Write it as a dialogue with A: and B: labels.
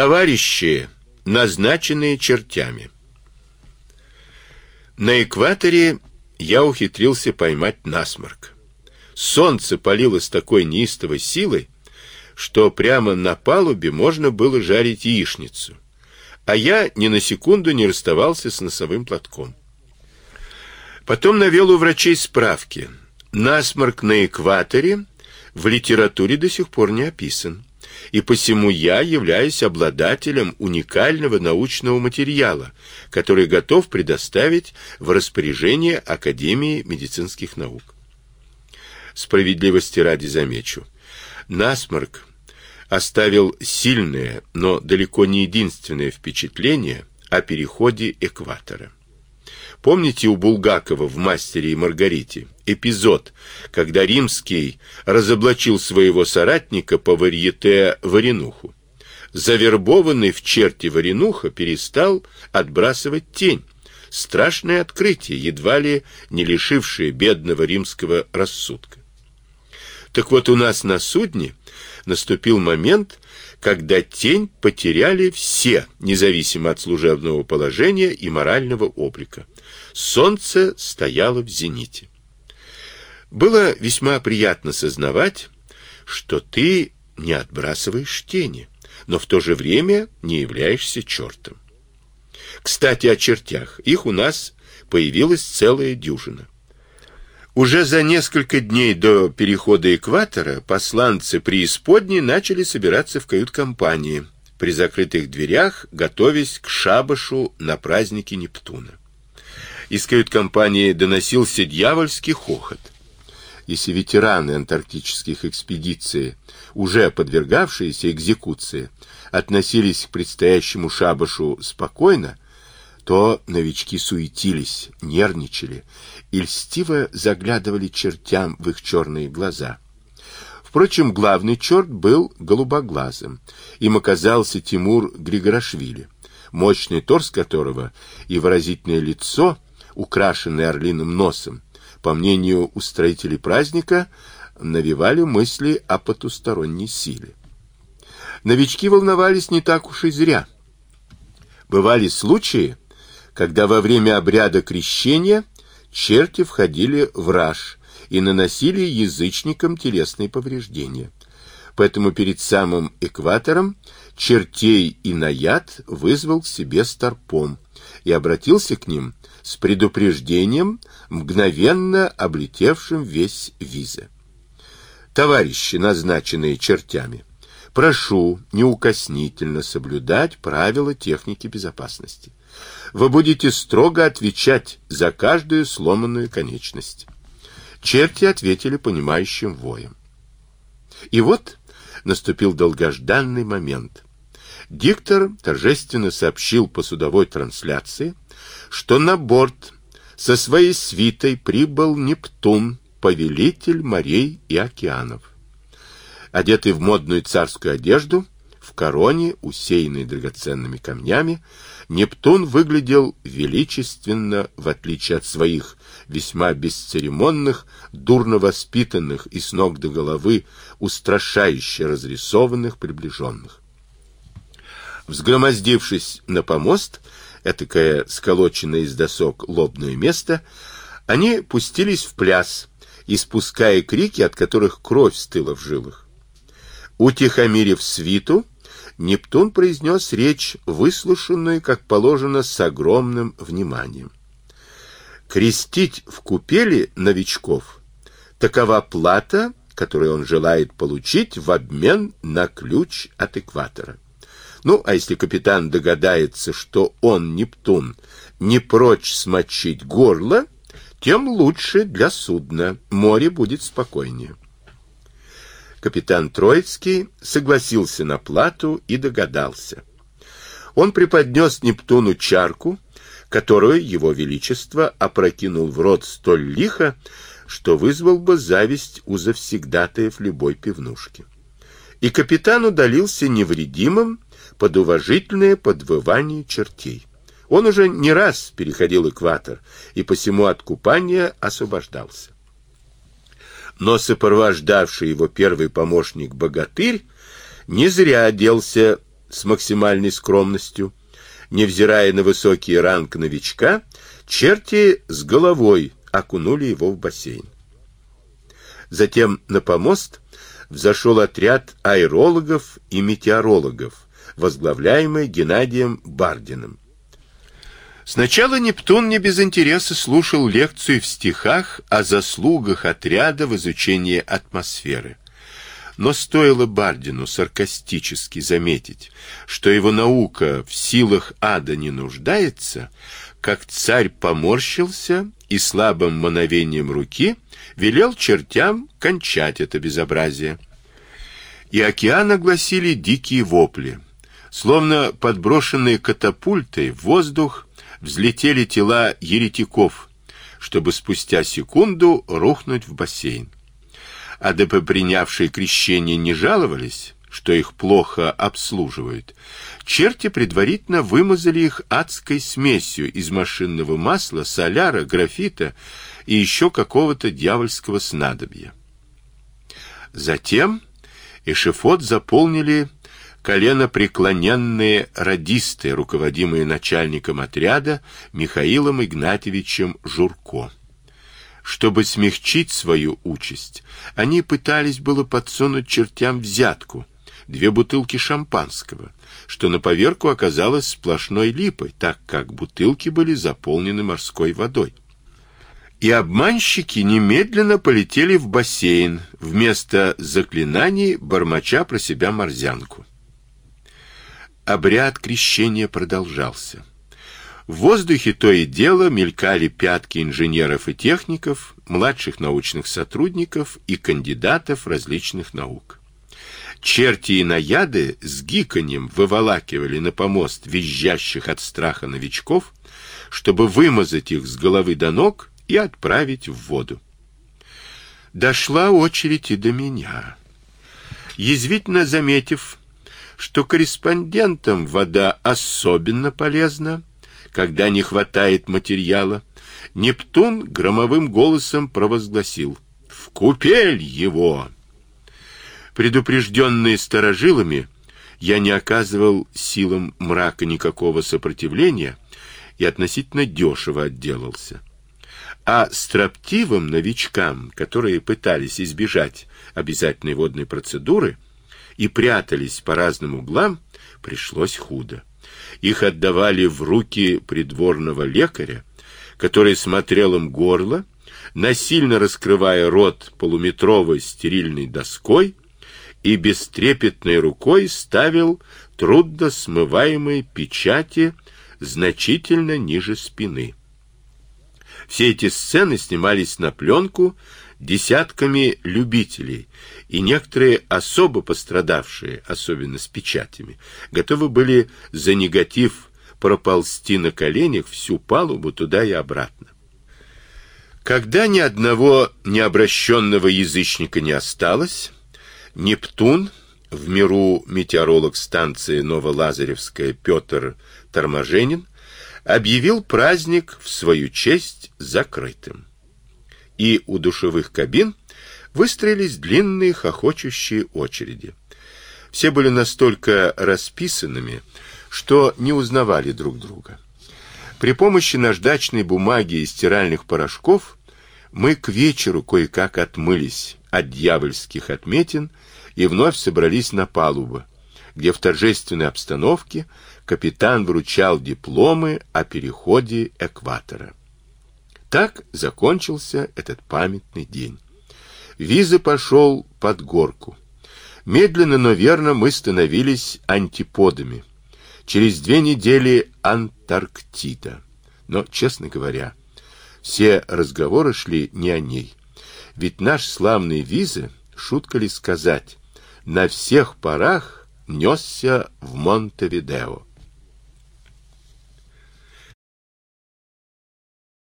A: Товарищи, назначенные чертями. На экваторе я ухитрился поймать насморк. Солнце палило с такой неистовой силой, что прямо на палубе можно было жарить яичницу. А я ни на секунду не расставался с носовым платком. Потом навел у врачей справки. Насморк на экваторе в литературе до сих пор не описан, и посему я являюсь обладателем уникального научного материала, который готов предоставить в распоряжение Академии медицинских наук. Справедливости ради замечу, насморк оставил сильное, но далеко не единственное впечатление о переходе экватора. Помните у Булгакова в «Мастере и Маргарите» эпизод, когда Римский разоблачил своего соратника по варьете Варенуху? Завербованный в черте Варенуха перестал отбрасывать тень. Страшное открытие, едва ли не лишившее бедного римского рассудка. Так вот у нас на судне наступил момент, когда тень потеряли все, независимо от служебного положения и морального облика. Солнце стояло в зените. Было весьма приятно сознавать, что ты не отбрасываешь тени, но в то же время не являешься чертом. Кстати, о чертях. Их у нас появилась целая дюжина. Уже за несколько дней до перехода экватора посланцы преисподней начали собираться в кают-компании при закрытых дверях, готовясь к шабашу на празднике Нептуна. Из кают-компании доносился дьявольский хохот. Если ветераны антарктических экспедиций, уже подвергавшиеся экзекуции, относились к предстоящему шабашу спокойно, то новички суетились, нервничали и льстиво заглядывали чертям в их черные глаза. Впрочем, главный черт был голубоглазым. Им оказался Тимур Григорашвили, мощный торс которого и выразительное лицо, украшенное орлиным носом, по мнению устроителей праздника, навевали мысли о потусторонней силе. Новички волновались не так уж и зря. Бывали случаи, когда во время обряда крещения черти входили в раж и наносили язычникам телесные повреждения. Поэтому перед самым экватором чертей и наяд вызвал к себе старпом и обратился к ним с предупреждением, мгновенно облетевшим весь виза. Товарищи, назначенные чертями, прошу неукоснительно соблюдать правила техники безопасности вы будете строго отвечать за каждую сломанную конечность. Черти ответили понимающим воем. И вот наступил долгожданный момент. Диктор торжественно сообщил по судовой трансляции, что на борт со своей свитой прибыл Нептун, повелитель морей и океанов. Одетый в модную царскую одежду, в короне, усеянной драгоценными камнями, Нептун выглядел величественно, в отличие от своих весьма бесцеремонных, дурно воспитанных и с ног до головы устрашающе разрисованных приближенных. Взгромоздившись на помост, этакое сколоченное из досок лобное место, они пустились в пляс, испуская крики, от которых кровь стыла в жилах. Утихомирив свиту, Нептун произнес речь, выслушанную, как положено, с огромным вниманием. Крестить в купели новичков такова плата, которую он желает получить в обмен на ключ от экватора. Ну, а если капитан догадается, что он, Нептун, не прочь смочить горло, тем лучше для судна, море будет спокойнее капитан Троицкий согласился на плату и догадался. Он преподнес Нептуну чарку, которую его величество опрокинул в рот столь лихо, что вызвал бы зависть у завсегдатаев любой пивнушки. И капитан удалился невредимым под уважительное подвывание чертей. Он уже не раз переходил экватор и посему от купания освобождался но сопровождавший его первый помощник богатырь не зря оделся с максимальной скромностью. Невзирая на высокий ранг новичка, черти с головой окунули его в бассейн. Затем на помост взошел отряд аэрологов и метеорологов, возглавляемый Геннадием Бардиным. Сначала Нептун не без интереса слушал лекцию в стихах о заслугах отряда в изучении атмосферы. Но стоило Бардину саркастически заметить, что его наука в силах ада не нуждается, как царь поморщился и слабым мановением руки велел чертям кончать это безобразие. И океан огласили дикие вопли. Словно подброшенные катапультой в воздух взлетели тела еретиков, чтобы спустя секунду рухнуть в бассейн. Адепы, принявшие крещение, не жаловались, что их плохо обслуживают. Черти предварительно вымазали их адской смесью из машинного масла, соляра, графита и еще какого-то дьявольского снадобья. Затем эшифот заполнили колено преклоненные радисты, руководимые начальником отряда Михаилом Игнатьевичем Журко. Чтобы смягчить свою участь, они пытались было подсунуть чертям взятку, две бутылки шампанского, что на поверку оказалось сплошной липой, так как бутылки были заполнены морской водой. И обманщики немедленно полетели в бассейн, вместо заклинаний бормоча про себя морзянку. Обряд крещения продолжался. В воздухе то и дело мелькали пятки инженеров и техников, младших научных сотрудников и кандидатов различных наук. Черти и наяды с гиканьем выволакивали на помост визжащих от страха новичков, чтобы вымазать их с головы до ног и отправить в воду. Дошла очередь и до меня. Язвительно заметив, что корреспондентам вода особенно полезна, когда не хватает материала, Нептун громовым голосом провозгласил: "В купель его!" Предупрежденный сторожилами, я не оказывал силам мрака никакого сопротивления и относительно дешево отделался. А строптивым новичкам, которые пытались избежать обязательной водной процедуры, и прятались по разным углам, пришлось худо. Их отдавали в руки придворного лекаря, который смотрел им горло, насильно раскрывая рот полуметровой стерильной доской и бестрепетной рукой ставил трудно смываемые печати значительно ниже спины. Все эти сцены снимались на пленку десятками любителей, и некоторые особо пострадавшие, особенно с печатями, готовы были за негатив проползти на коленях всю палубу туда и обратно. Когда ни одного необращенного язычника не осталось, Нептун, в миру метеоролог станции Новолазаревская Петр Торможенин, объявил праздник в свою честь закрытым и у душевых кабин выстроились длинные хохочущие очереди. Все были настолько расписанными, что не узнавали друг друга. При помощи наждачной бумаги и стиральных порошков мы к вечеру кое-как отмылись от дьявольских отметин и вновь собрались на палубу, где в торжественной обстановке капитан вручал дипломы о переходе экватора. Так закончился этот памятный день. Виза пошел под горку. Медленно, но верно мы становились антиподами. Через две недели Антарктида. Но, честно говоря, все разговоры шли не о ней. Ведь наш славный Виза, шутка ли сказать, на всех парах несся в Монтевидео.